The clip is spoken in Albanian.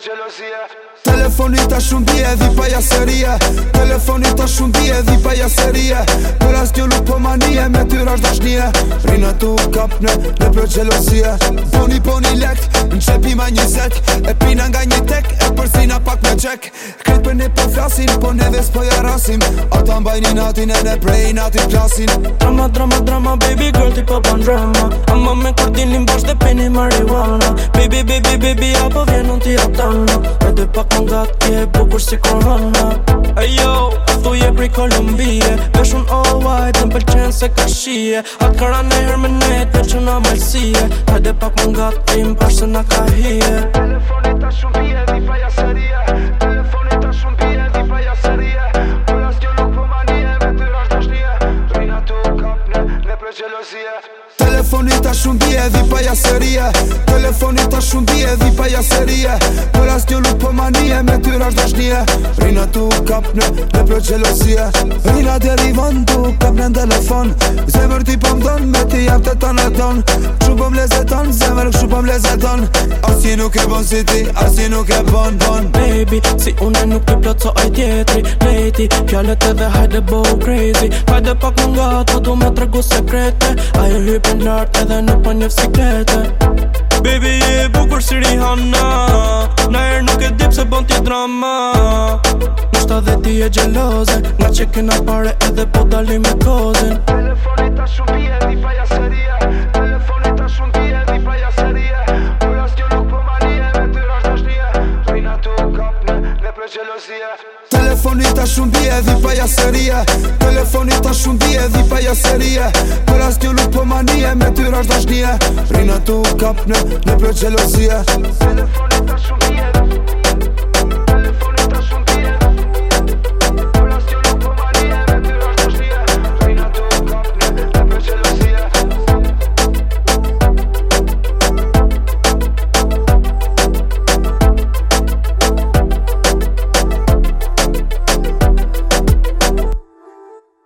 gjelosie Telefoni ta shumë di edhi pa jaserie Telefoni ta shumë di edhi pa jaserie Për as gjullu po manie me ty është dashnie Rina tu kapne në për gjelosie Poni poni lekt në qepi ma njëzet E pina nga një flasin Po neves po ja rasim Ata mbajni natin e ne prej natin klasin Drama, drama, drama, baby girl ti pa po ban drama Ama me kordilin bërsh dhe peni marihuana Baby, baby, baby, ja po vjen unë ti atana Edhe pak nga t'je bukur si korona Ejo, a thu je pri Kolumbije Vesh un all oh, white, në pëlqen se ka shie A këra në her me nejt, veç un amalsie Hajde pak më nga t'im, pash se nga ka hie Telefonit a shumë Telefonit a shumë dhije dhi pa jasëria Telefonit a shumë dhije dhi pa jasëria Për as një lupë për po manije me tyra është dashnije Rina tu kapne me për gjelosia Rina deri vën tu kap në telefon Zemër ti pëm po dhën me ti jam të tanë e tonë Qumë pëm po leze tonë, zemër këshu pëm leze tonë Asi nuk e bon si ti, asi nuk e bon, bon Baby, si une nuk të plëco e tjetri Lejti, pjallet edhe hajde bo crazy Hajde pak më nga të du me tregu sekrete Ajo hypin në lartë edhe në panjef sekrete Baby je e bukur si Rihanna Na erë nuk e dip se bon t'je drama Nushta dhe ti e gjeloze Nga që kena pare edhe po dalim e kozin për gjelosia Telefoni ta shumë bje dhe pa jaseria Telefoni ta shumë bje dhe pa jaseria Për as një lupë po manie me ty është dashnia Rina tu kapne në për gjelosia Telefoni ta shumë bje dhe pa jaseria